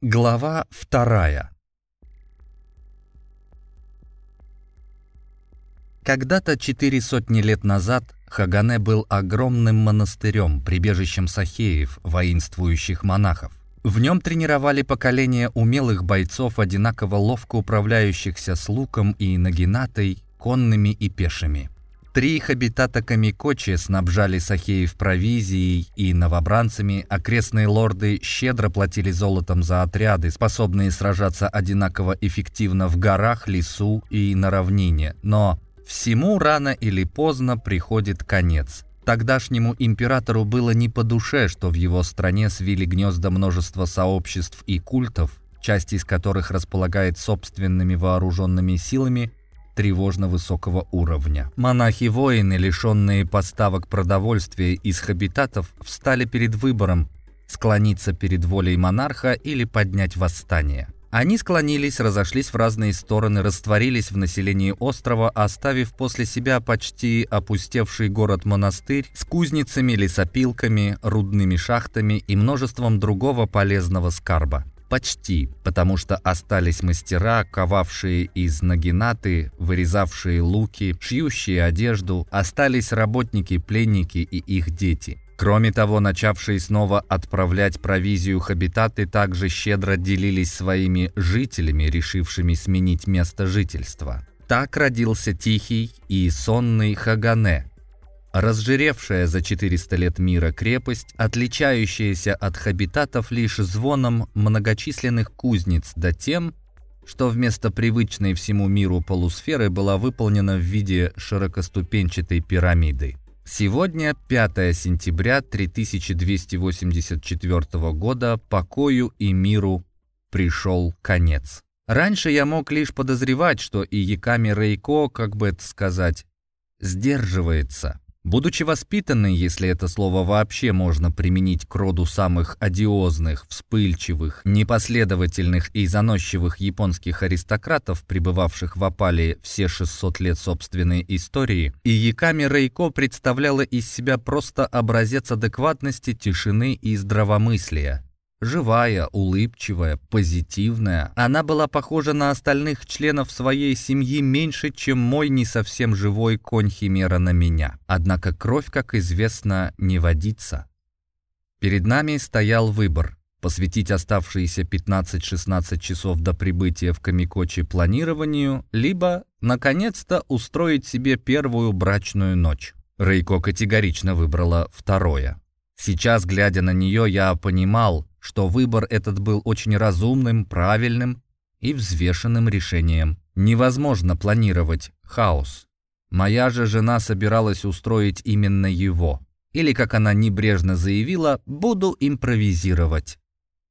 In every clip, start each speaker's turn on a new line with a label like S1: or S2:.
S1: Глава вторая Когда-то четыре сотни лет назад Хагане был огромным монастырем, прибежищем сахеев, воинствующих монахов. В нем тренировали поколение умелых бойцов, одинаково ловко управляющихся с луком и нагинатой, конными и пешими. Три хабитата Камикочи снабжали Сахеев провизией и новобранцами, окрестные лорды щедро платили золотом за отряды, способные сражаться одинаково эффективно в горах, лесу и на равнине. Но всему рано или поздно приходит конец. Тогдашнему императору было не по душе, что в его стране свили гнезда множество сообществ и культов, часть из которых располагает собственными вооруженными силами, тревожно высокого уровня. Монахи-воины, лишенные поставок продовольствия из хабитатов, встали перед выбором склониться перед волей монарха или поднять восстание. Они склонились, разошлись в разные стороны, растворились в населении острова, оставив после себя почти опустевший город-монастырь с кузницами, лесопилками, рудными шахтами и множеством другого полезного скарба. Почти, потому что остались мастера, ковавшие из нагинаты, вырезавшие луки, шьющие одежду, остались работники, пленники и их дети. Кроме того, начавшие снова отправлять провизию хабитаты также щедро делились своими жителями, решившими сменить место жительства. Так родился тихий и сонный Хагане, Разжиревшая за 400 лет мира крепость, отличающаяся от хабитатов лишь звоном многочисленных кузниц, да тем, что вместо привычной всему миру полусферы была выполнена в виде широкоступенчатой пирамиды. Сегодня, 5 сентября 3284 года, покою и миру пришел конец. Раньше я мог лишь подозревать, что и Яками Рейко, как бы это сказать, сдерживается. Будучи воспитанной, если это слово вообще можно применить к роду самых одиозных, вспыльчивых, непоследовательных и заносчивых японских аристократов, пребывавших в опале все 600 лет собственной истории, и Яками Рейко представляла из себя просто образец адекватности, тишины и здравомыслия. Живая, улыбчивая, позитивная. Она была похожа на остальных членов своей семьи меньше, чем мой не совсем живой конь Химера на меня. Однако кровь, как известно, не водится. Перед нами стоял выбор – посвятить оставшиеся 15-16 часов до прибытия в Камикочи планированию, либо, наконец-то, устроить себе первую брачную ночь. Рейко категорично выбрала второе. Сейчас, глядя на нее, я понимал, что выбор этот был очень разумным, правильным и взвешенным решением. Невозможно планировать хаос. Моя же жена собиралась устроить именно его. Или, как она небрежно заявила, «буду импровизировать»,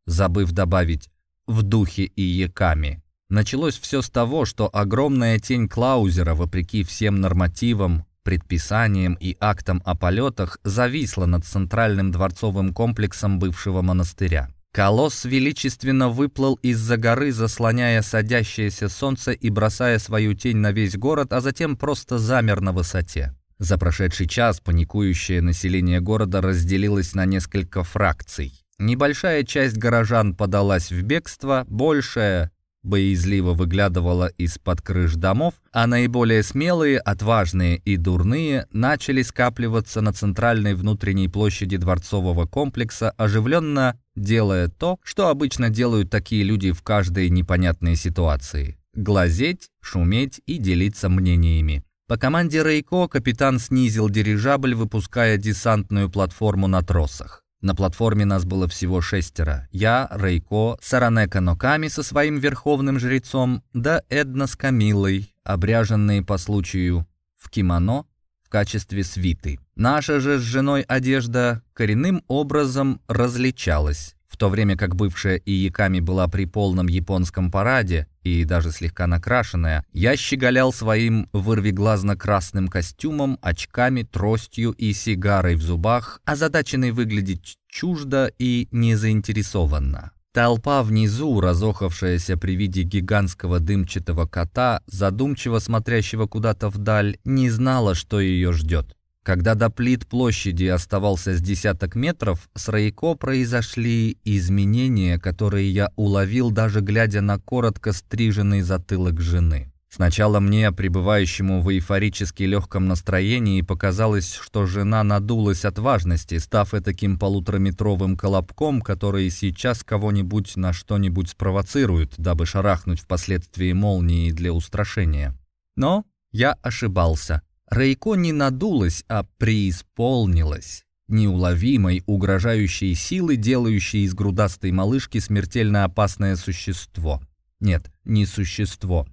S1: забыв добавить «в духе и яками». Началось все с того, что огромная тень Клаузера, вопреки всем нормативам, предписаниям и актам о полетах зависла над центральным дворцовым комплексом бывшего монастыря. Колосс величественно выплыл из-за горы, заслоняя садящееся солнце и бросая свою тень на весь город, а затем просто замер на высоте. За прошедший час паникующее население города разделилось на несколько фракций. Небольшая часть горожан подалась в бегство, большая боязливо выглядывала из-под крыш домов, а наиболее смелые, отважные и дурные начали скапливаться на центральной внутренней площади дворцового комплекса, оживленно делая то, что обычно делают такие люди в каждой непонятной ситуации – глазеть, шуметь и делиться мнениями. По команде Рейко капитан снизил дирижабль, выпуская десантную платформу на тросах. На платформе нас было всего шестеро. Я, Рейко, Саранека Ноками со своим верховным жрецом, да Эдна с Камилой, обряженные по случаю в кимоно в качестве свиты. Наша же с женой одежда коренным образом различалась. В то время как бывшая Ияками была при полном японском параде и даже слегка накрашенная, я щеголял своим вырвиглазно-красным костюмом, очками, тростью и сигарой в зубах, озадаченный выглядеть чуждо и незаинтересованно. Толпа внизу, разохавшаяся при виде гигантского дымчатого кота, задумчиво смотрящего куда-то вдаль, не знала, что ее ждет. Когда до плит площади оставался с десяток метров, с Рейко произошли изменения, которые я уловил, даже глядя на коротко стриженный затылок жены. Сначала мне, пребывающему в эйфорически легком настроении, показалось, что жена надулась от важности, став таким полутораметровым колобком, который сейчас кого-нибудь на что-нибудь спровоцирует, дабы шарахнуть впоследствии молнии для устрашения. Но я ошибался. Рейко не надулась, а преисполнилась неуловимой, угрожающей силы, делающей из грудастой малышки смертельно опасное существо. Нет, не существо,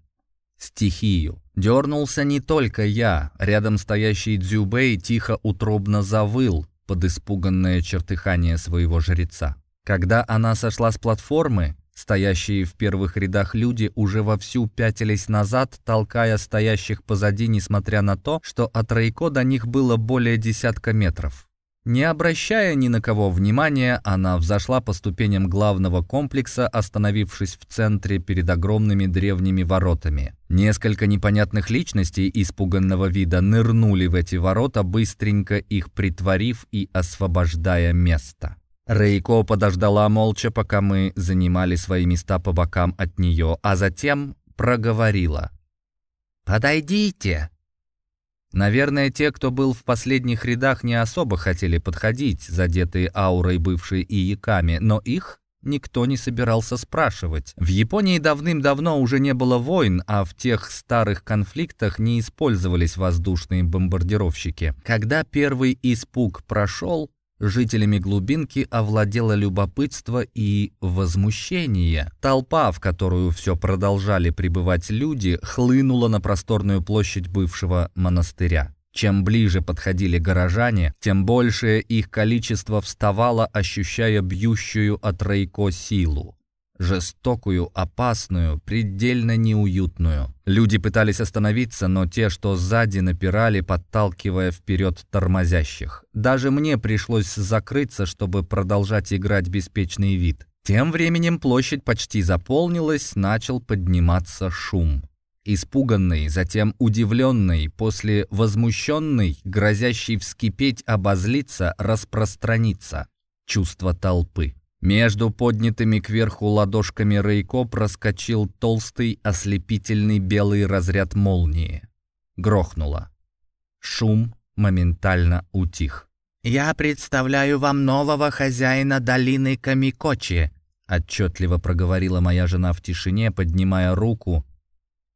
S1: стихию. Дернулся не только я. Рядом стоящий Дзюбэй тихо утробно завыл под испуганное чертыхание своего жреца. Когда она сошла с платформы, стоящие в первых рядах люди уже вовсю пятились назад, толкая стоящих позади, несмотря на то, что от Рейко до них было более десятка метров. Не обращая ни на кого внимания, она взошла по ступеням главного комплекса, остановившись в центре перед огромными древними воротами. Несколько непонятных личностей испуганного вида нырнули в эти ворота, быстренько их притворив и освобождая место. Рейко подождала молча, пока мы занимали свои места по бокам от нее, а затем проговорила. «Подойдите!» Наверное, те, кто был в последних рядах, не особо хотели подходить, задетые аурой бывшей Ияками, но их никто не собирался спрашивать. В Японии давным-давно уже не было войн, а в тех старых конфликтах не использовались воздушные бомбардировщики. Когда первый испуг прошел, Жителями глубинки овладело любопытство и возмущение. Толпа, в которую все продолжали прибывать люди, хлынула на просторную площадь бывшего монастыря. Чем ближе подходили горожане, тем большее их количество вставало, ощущая бьющую от Рейко силу жестокую, опасную, предельно неуютную. Люди пытались остановиться, но те, что сзади, напирали, подталкивая вперед тормозящих. Даже мне пришлось закрыться, чтобы продолжать играть беспечный вид. Тем временем площадь почти заполнилась, начал подниматься шум. Испуганный, затем удивленный, после возмущенный, грозящий вскипеть, обозлиться, распространиться. Чувство толпы. Между поднятыми кверху ладошками Рейко проскочил толстый ослепительный белый разряд молнии. Грохнуло. Шум моментально утих. «Я представляю вам нового хозяина долины Камикочи», отчетливо проговорила моя жена в тишине, поднимая руку,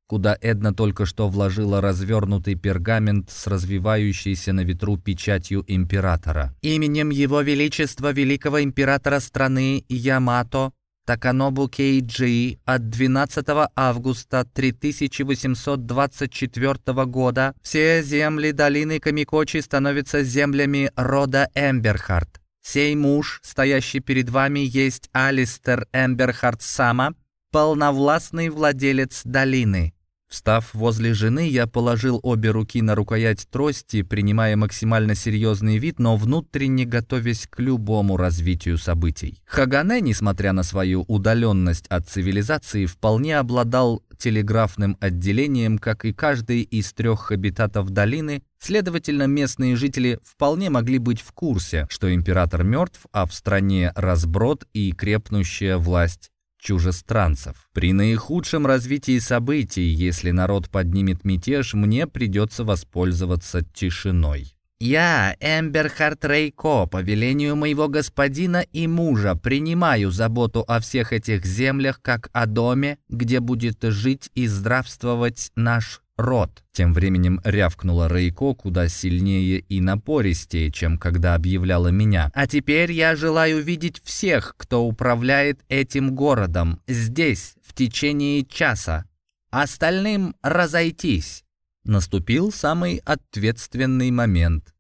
S1: куда Эдна только что вложила развернутый пергамент с развивающейся на ветру печатью императора. «Именем Его Величества Великого Императора страны Ямато Таканобу Кейджи от 12 августа 3824 года все земли долины Камикочи становятся землями рода Эмберхарт. Сей муж, стоящий перед вами, есть Алистер Эмберхарт Сама, полновластный владелец долины. Встав возле жены, я положил обе руки на рукоять трости, принимая максимально серьезный вид, но внутренне готовясь к любому развитию событий. Хагане, несмотря на свою удаленность от цивилизации, вполне обладал телеграфным отделением, как и каждый из трех хабитатов долины, следовательно, местные жители вполне могли быть в курсе, что император мертв, а в стране разброд и крепнущая власть чужестранцев. При наихудшем развитии событий, если народ поднимет мятеж, мне придется воспользоваться тишиной. «Я, Эмберхард Рейко, по велению моего господина и мужа, принимаю заботу о всех этих землях как о доме, где будет жить и здравствовать наш рот!» Тем временем рявкнула Рейко куда сильнее и напористее, чем когда объявляла меня. «А теперь я желаю видеть всех, кто управляет этим городом, здесь, в течение часа. Остальным разойтись!» Наступил самый ответственный момент.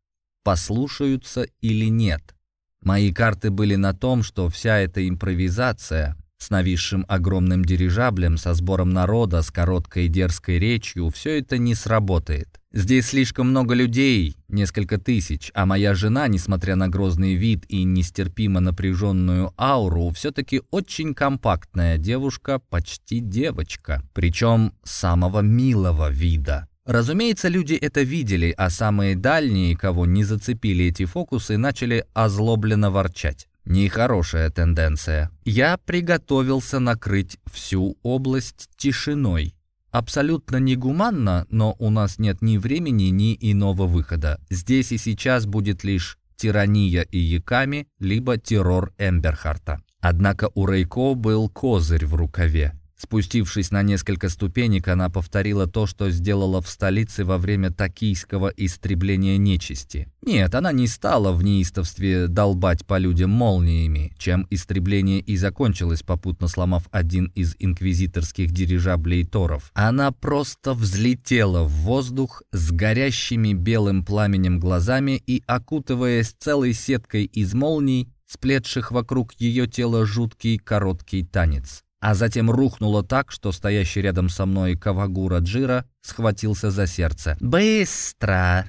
S1: Послушаются или нет? Мои карты были на том, что вся эта импровизация — с нависшим огромным дирижаблем, со сбором народа, с короткой дерзкой речью, все это не сработает. Здесь слишком много людей, несколько тысяч, а моя жена, несмотря на грозный вид и нестерпимо напряженную ауру, все-таки очень компактная девушка, почти девочка, причем самого милого вида. Разумеется, люди это видели, а самые дальние, кого не зацепили эти фокусы, начали озлобленно ворчать. Нехорошая тенденция. Я приготовился накрыть всю область тишиной. Абсолютно негуманно, но у нас нет ни времени, ни иного выхода. Здесь и сейчас будет лишь тирания и яками, либо террор Эмберхарта. Однако у Рейко был козырь в рукаве. Спустившись на несколько ступенек, она повторила то, что сделала в столице во время токийского истребления нечисти. Нет, она не стала в неистовстве долбать по людям молниями, чем истребление и закончилось, попутно сломав один из инквизиторских дирижаблей Торов. Она просто взлетела в воздух с горящими белым пламенем глазами и, окутываясь целой сеткой из молний, сплетших вокруг ее тела жуткий короткий танец а затем рухнуло так, что стоящий рядом со мной Кавагура Джира схватился за сердце. «Быстро!»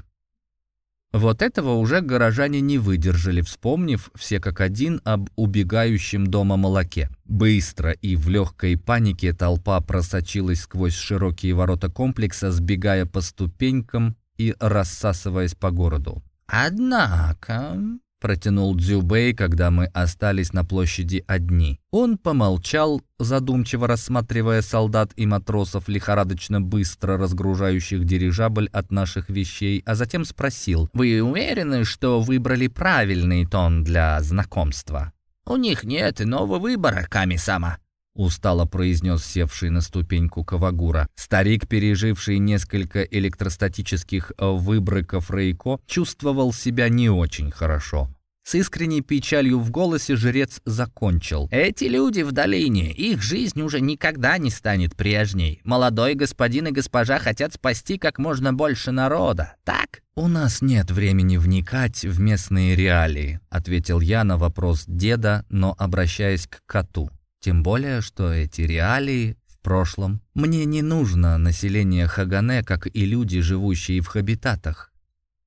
S1: Вот этого уже горожане не выдержали, вспомнив все как один об убегающем дома молоке. Быстро и в легкой панике толпа просочилась сквозь широкие ворота комплекса, сбегая по ступенькам и рассасываясь по городу. «Однако...» протянул Дзюбэй, когда мы остались на площади одни. Он помолчал, задумчиво рассматривая солдат и матросов, лихорадочно быстро разгружающих дирижабль от наших вещей, а затем спросил, «Вы уверены, что выбрали правильный тон для знакомства?» «У них нет иного выбора, Ками-сама», устало произнес севший на ступеньку Кавагура. Старик, переживший несколько электростатических э, выбрыков Рейко, чувствовал себя не очень хорошо. С искренней печалью в голосе жрец закончил. «Эти люди в долине, их жизнь уже никогда не станет прежней. Молодой господин и госпожа хотят спасти как можно больше народа, так?» «У нас нет времени вникать в местные реалии», — ответил я на вопрос деда, но обращаясь к коту. Тем более, что эти реалии в прошлом. Мне не нужно население Хагане, как и люди, живущие в хабитатах.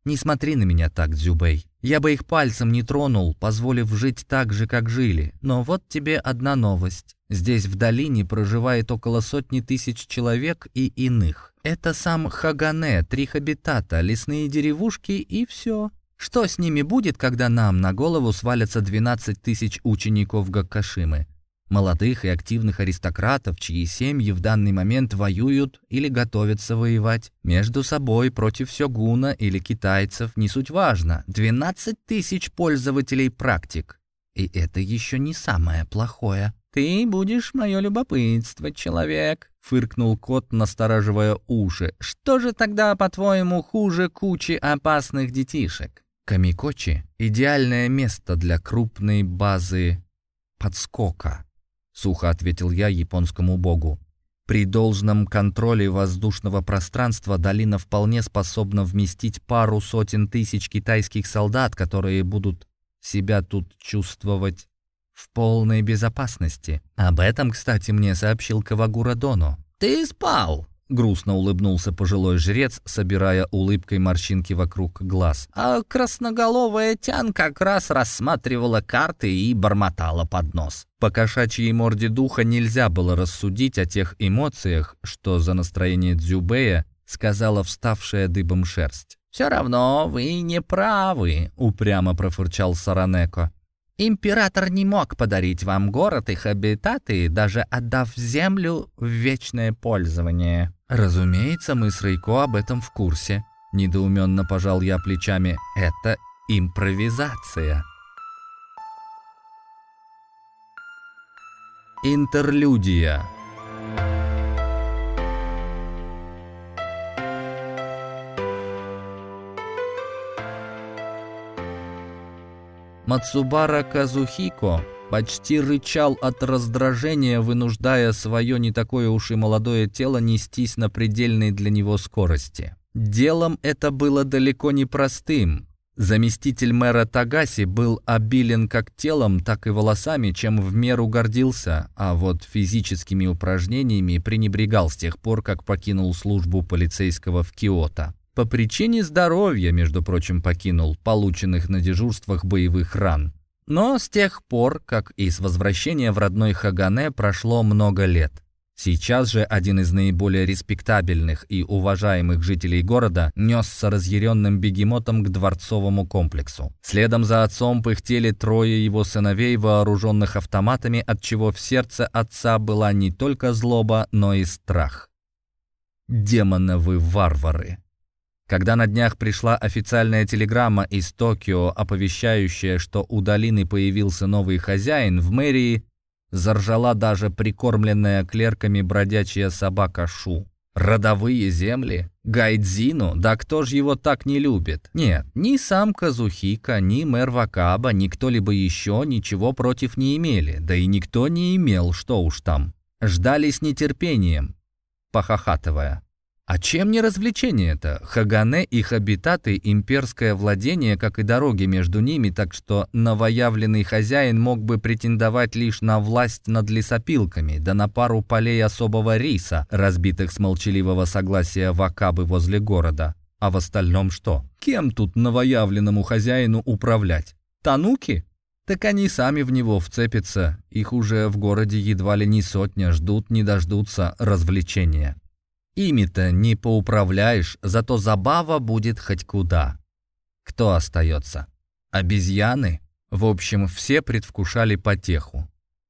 S1: Не смотри на меня так, Дзюбэй. Я бы их пальцем не тронул, позволив жить так же, как жили. Но вот тебе одна новость. Здесь в долине проживает около сотни тысяч человек и иных. Это сам Хагане, три хабитата, лесные деревушки и все. Что с ними будет, когда нам на голову свалятся 12 тысяч учеников Гаккашимы? Молодых и активных аристократов, чьи семьи в данный момент воюют или готовятся воевать. Между собой против сёгуна или китайцев не суть важно. 12 тысяч пользователей практик. И это еще не самое плохое. «Ты будешь мое любопытство, человек», — фыркнул кот, настораживая уши. «Что же тогда, по-твоему, хуже кучи опасных детишек?» Камикочи — идеальное место для крупной базы подскока. — сухо ответил я японскому богу. При должном контроле воздушного пространства долина вполне способна вместить пару сотен тысяч китайских солдат, которые будут себя тут чувствовать в полной безопасности. Об этом, кстати, мне сообщил Кавагура Доно. «Ты спал!» Грустно улыбнулся пожилой жрец, собирая улыбкой морщинки вокруг глаз. А красноголовая тян как раз рассматривала карты и бормотала под нос. По кошачьей морде духа нельзя было рассудить о тех эмоциях, что за настроение Дзюбея сказала вставшая дыбом шерсть. «Все равно вы не правы», — упрямо профырчал Саранеко. Император не мог подарить вам город и хабитаты, даже отдав землю в вечное пользование. Разумеется, мы с Рейко об этом в курсе. Недоуменно пожал я плечами. Это импровизация. Интерлюдия. Мацубара Казухико почти рычал от раздражения, вынуждая свое не такое уж и молодое тело нестись на предельной для него скорости. Делом это было далеко не простым. Заместитель мэра Тагаси был обилен как телом, так и волосами, чем в меру гордился, а вот физическими упражнениями пренебрегал с тех пор, как покинул службу полицейского в Киото. По причине здоровья, между прочим, покинул полученных на дежурствах боевых ран. Но с тех пор, как и с возвращения в родной Хагане, прошло много лет. Сейчас же один из наиболее респектабельных и уважаемых жителей города несся разъяренным бегемотом к дворцовому комплексу. Следом за отцом пыхтели трое его сыновей, вооруженных автоматами, от чего в сердце отца была не только злоба, но и страх. «Демоновы варвары!» Когда на днях пришла официальная телеграмма из Токио, оповещающая, что у долины появился новый хозяин, в мэрии Заржала даже прикормленная клерками бродячая собака Шу. Родовые земли? Гайдзину? Да кто ж его так не любит? Нет, ни сам Казухика, ни мэр Вакаба, ни кто-либо еще ничего против не имели. Да и никто не имел, что уж там. Ждали с нетерпением, похохатывая. А чем не развлечение это? Хагане, их обитаты, имперское владение, как и дороги между ними, так что новоявленный хозяин мог бы претендовать лишь на власть над лесопилками, да на пару полей особого риса, разбитых с молчаливого согласия вакабы возле города. А в остальном что? Кем тут новоявленному хозяину управлять? Тануки? Так они сами в него вцепятся, их уже в городе едва ли не сотня, ждут не дождутся развлечения. Ими-то не поуправляешь, зато забава будет хоть куда. Кто остается? Обезьяны? В общем, все предвкушали потеху.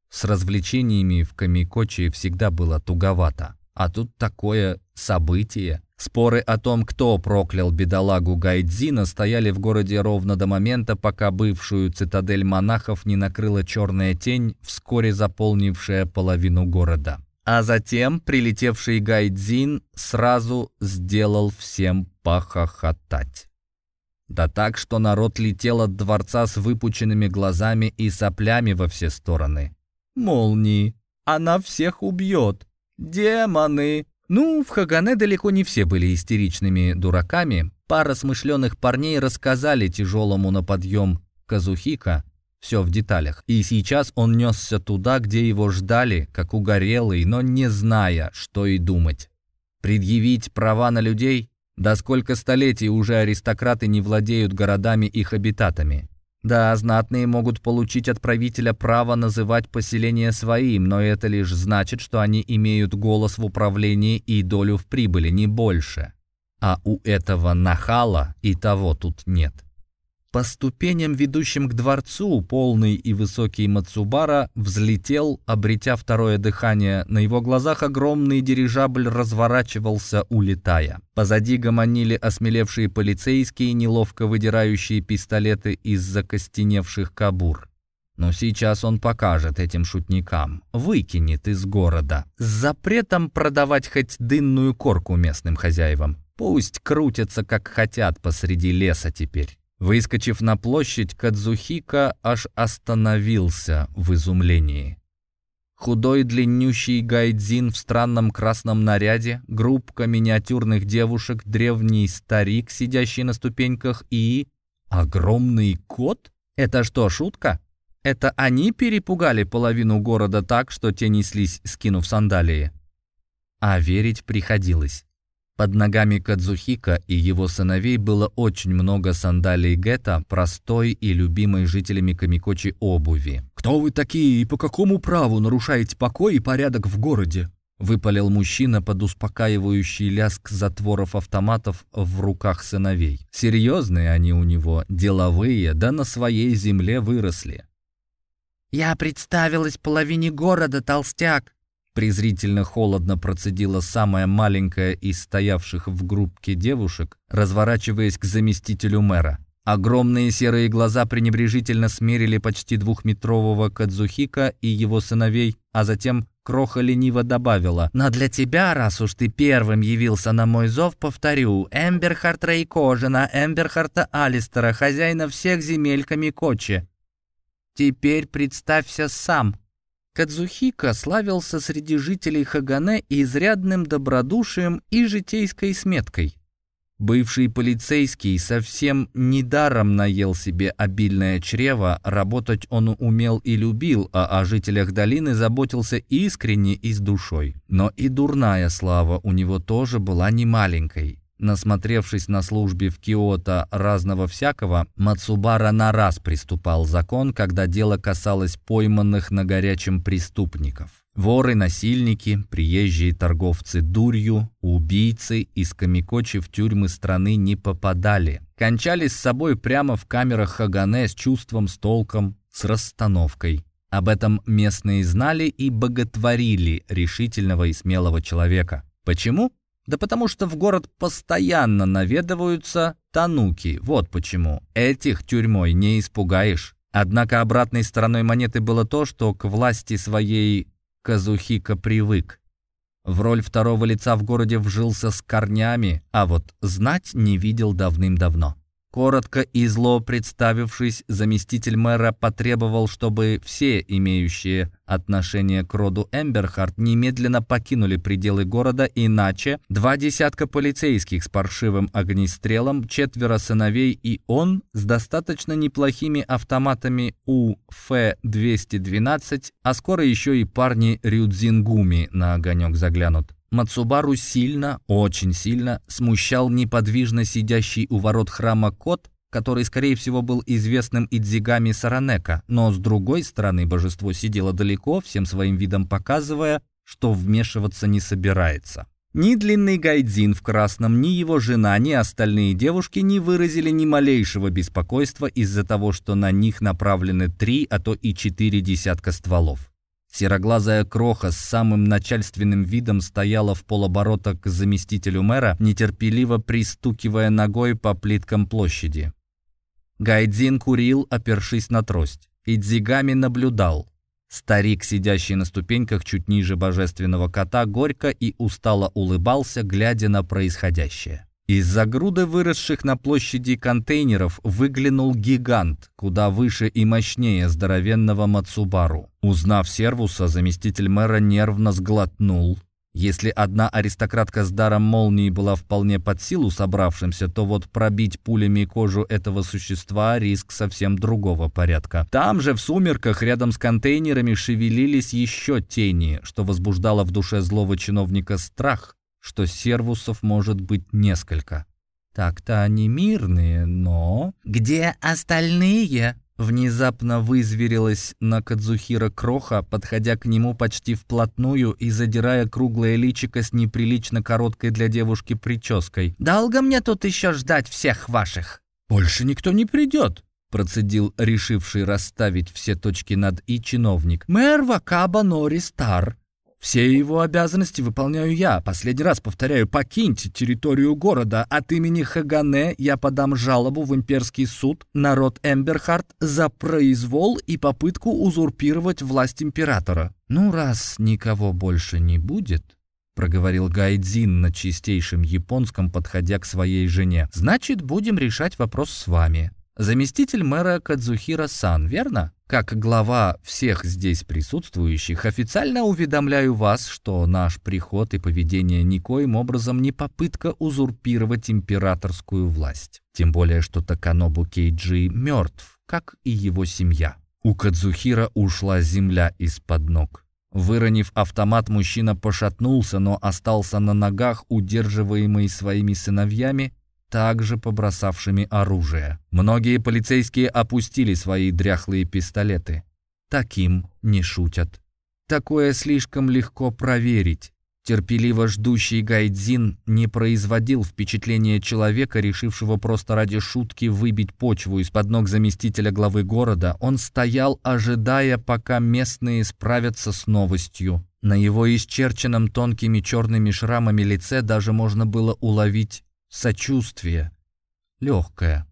S1: С развлечениями в Камикочи всегда было туговато. А тут такое событие. Споры о том, кто проклял бедолагу Гайдзина, стояли в городе ровно до момента, пока бывшую цитадель монахов не накрыла черная тень, вскоре заполнившая половину города. А затем прилетевший Гайдзин сразу сделал всем похохотать. Да так, что народ летел от дворца с выпученными глазами и соплями во все стороны. «Молнии! Она всех убьет! Демоны!» Ну, в Хагане далеко не все были истеричными дураками. Пара смышленых парней рассказали тяжелому на подъем Казухика, все в деталях. И сейчас он несся туда, где его ждали, как угорелый, но не зная, что и думать. Предъявить права на людей? Да сколько столетий уже аристократы не владеют городами их обитатами. Да, знатные могут получить от правителя право называть поселение своим, но это лишь значит, что они имеют голос в управлении и долю в прибыли, не больше. А у этого нахала и того тут нет. По ступеням, ведущим к дворцу, полный и высокий Мацубара взлетел, обретя второе дыхание. На его глазах огромный дирижабль разворачивался, улетая. Позади гомонили осмелевшие полицейские, неловко выдирающие пистолеты из закостеневших кабур. Но сейчас он покажет этим шутникам, выкинет из города, с запретом продавать хоть дынную корку местным хозяевам. Пусть крутятся, как хотят, посреди леса теперь. Выскочив на площадь, Кадзухика аж остановился в изумлении. Худой длиннющий гайдзин в странном красном наряде, группка миниатюрных девушек, древний старик, сидящий на ступеньках и... Огромный кот? Это что, шутка? Это они перепугали половину города так, что те неслись, скинув сандалии? А верить приходилось. Под ногами Кадзухика и его сыновей было очень много сандалий гетто, простой и любимой жителями Камикочи обуви.
S2: «Кто вы такие и по какому праву нарушаете покой и порядок в городе?»
S1: Выпалил мужчина под успокаивающий ляск затворов автоматов в руках сыновей. Серьезные они у него, деловые, да на своей земле выросли.
S3: «Я представилась половине города, толстяк!»
S1: Презрительно холодно процедила самая маленькая из стоявших в группке девушек, разворачиваясь к заместителю мэра. Огромные серые глаза пренебрежительно смерили почти двухметрового Кадзухика и его сыновей, а затем Кроха лениво добавила. «Но для тебя, раз уж ты первым явился на мой зов, повторю, Эмберхарт Рейкожина, Эмберхарта Алистера, хозяина всех земель Камикочи. Теперь представься сам». Кадзухика славился среди жителей Хагане изрядным добродушием и житейской сметкой. Бывший полицейский совсем недаром наел себе обильное чрево, работать он умел и любил, а о жителях долины заботился искренне и с душой. Но и дурная слава у него тоже была немаленькой. Насмотревшись на службе в Киото разного всякого, Мацубара на раз приступал закон, когда дело касалось пойманных на горячем преступников. Воры, насильники, приезжие торговцы дурью, убийцы из Камикочи в тюрьмы страны не попадали. Кончались с собой прямо в камерах Хагане с чувством, с толком, с расстановкой. Об этом местные знали и боготворили решительного и смелого человека. Почему? Да потому что в город постоянно наведываются тануки. Вот почему. Этих тюрьмой не испугаешь. Однако обратной стороной монеты было то, что к власти своей Казухика привык. В роль второго лица в городе вжился с корнями, а вот знать не видел давным-давно. Коротко и зло представившись, заместитель мэра потребовал, чтобы все имеющие отношение к роду Эмберхарт немедленно покинули пределы города, иначе два десятка полицейских с паршивым огнестрелом, четверо сыновей и он с достаточно неплохими автоматами УФ-212, а скоро еще и парни Рюдзингуми на огонек заглянут. Мацубару сильно, очень сильно смущал неподвижно сидящий у ворот храма кот, который, скорее всего, был известным Идзигами Саранека, но с другой стороны божество сидело далеко, всем своим видом показывая, что вмешиваться не собирается. Ни длинный гайдзин в красном, ни его жена, ни остальные девушки не выразили ни малейшего беспокойства из-за того, что на них направлены три, а то и четыре десятка стволов. Сероглазая кроха с самым начальственным видом стояла в полоборота к заместителю мэра, нетерпеливо пристукивая ногой по плиткам площади. Гайдзин курил, опершись на трость. Идзигами наблюдал. Старик, сидящий на ступеньках чуть ниже божественного кота, горько и устало улыбался, глядя на происходящее. Из-за груды выросших на площади контейнеров выглянул гигант, куда выше и мощнее здоровенного Мацубару. Узнав сервуса, заместитель мэра нервно сглотнул. Если одна аристократка с даром молнии была вполне под силу собравшимся, то вот пробить пулями кожу этого существа – риск совсем другого порядка. Там же, в сумерках, рядом с контейнерами шевелились еще тени, что возбуждало в душе злого чиновника страх – что сервусов может быть несколько. Так-то они мирные, но... «Где остальные?» Внезапно вызверилась на Кадзухира Кроха, подходя к нему почти вплотную и задирая круглое личико с неприлично короткой для девушки прической. «Долго мне тут еще ждать всех ваших?»
S2: «Больше никто не придет»,
S1: процедил решивший расставить все точки над «и» чиновник. «Мэр Вакаба Нори Стар
S2: все его обязанности выполняю я. Последний раз повторяю, покиньте территорию города. От имени Хагане я подам жалобу в имперский суд народ Эмберхарт за произвол и попытку узурпировать власть императора.
S1: Ну, раз никого больше не будет, проговорил Гайдзин на чистейшем японском, подходя к своей жене. Значит, будем решать вопрос с вами. Заместитель мэра Кадзухира Сан, верно? Как глава всех здесь присутствующих, официально уведомляю вас, что наш приход и поведение никоим образом не попытка узурпировать императорскую власть. Тем более, что Таканобу Кейджи мертв, как и его семья. У Кадзухира ушла земля из-под ног. Выронив автомат, мужчина пошатнулся, но остался на ногах, удерживаемый своими сыновьями также побросавшими оружие. Многие полицейские опустили свои дряхлые пистолеты. Таким не шутят. Такое слишком легко проверить. Терпеливо ждущий Гайдзин не производил впечатления человека, решившего просто ради шутки выбить почву из-под ног заместителя главы города. Он стоял, ожидая, пока местные справятся с новостью. На его исчерченном тонкими черными шрамами лице даже можно было уловить сочувствие. Легкое.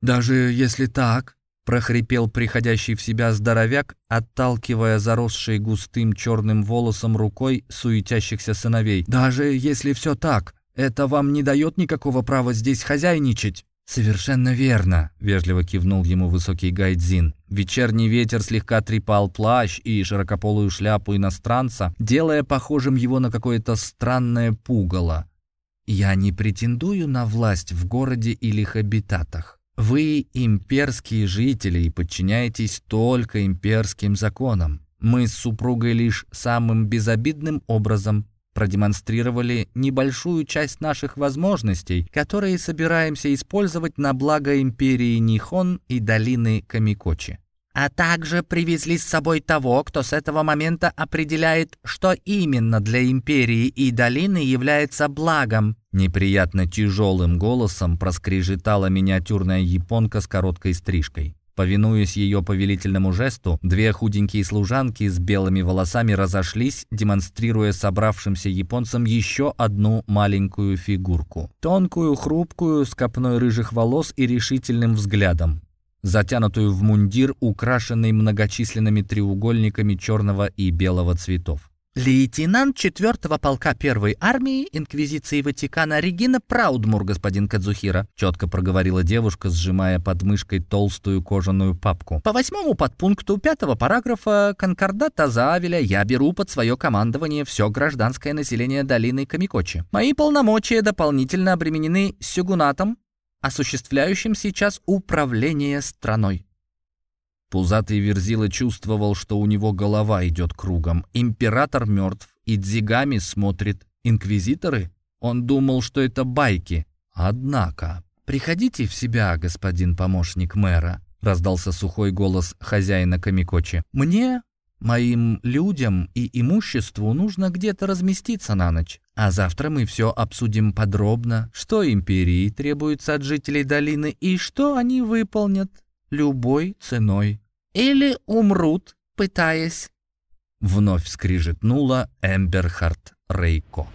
S2: «Даже если так», — прохрипел приходящий в себя здоровяк, отталкивая заросший густым черным волосом рукой суетящихся сыновей. «Даже если все так, это вам не дает никакого права здесь хозяйничать».
S1: «Совершенно верно», — вежливо кивнул ему высокий гайдзин. Вечерний ветер слегка трепал плащ и широкополую шляпу иностранца, делая похожим его на какое-то странное пугало. Я не претендую на власть в городе или их обитатах. Вы имперские жители и подчиняетесь только имперским законам. Мы с супругой лишь самым безобидным образом продемонстрировали небольшую часть наших возможностей, которые собираемся использовать на благо империи Нихон и долины Камикочи.
S3: А также привезли с собой того, кто с этого момента определяет, что именно для империи и долины является благом.
S1: Неприятно тяжелым голосом проскрежетала миниатюрная японка с короткой стрижкой. Повинуясь ее повелительному жесту, две худенькие служанки с белыми волосами разошлись, демонстрируя собравшимся японцам еще одну маленькую фигурку. Тонкую, хрупкую, с копной рыжих волос и решительным взглядом затянутую в мундир, украшенный многочисленными треугольниками черного и белого цветов.
S3: «Лейтенант 4-го полка первой армии Инквизиции Ватикана Регина Праудмур, господин Кадзухира», четко проговорила девушка, сжимая под мышкой толстую кожаную папку. «По восьмому подпункту пятого параграфа Конкордата Заавеля я беру под свое командование все гражданское население долины Камикочи. Мои полномочия дополнительно обременены сюгунатом, осуществляющим сейчас управление страной.
S1: Пузатый Верзила чувствовал, что у него голова идет кругом. Император мертв, и Дзигами смотрит. Инквизиторы? Он думал, что это байки. Однако... «Приходите в себя, господин помощник мэра», — раздался сухой голос хозяина Камикочи. «Мне Моим людям и имуществу нужно где-то разместиться на ночь. А завтра мы все обсудим подробно, что империи требуется от жителей долины и что они выполнят любой ценой. Или умрут, пытаясь. Вновь скрижетнула Эмберхард Рейко.